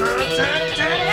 Take Daddy!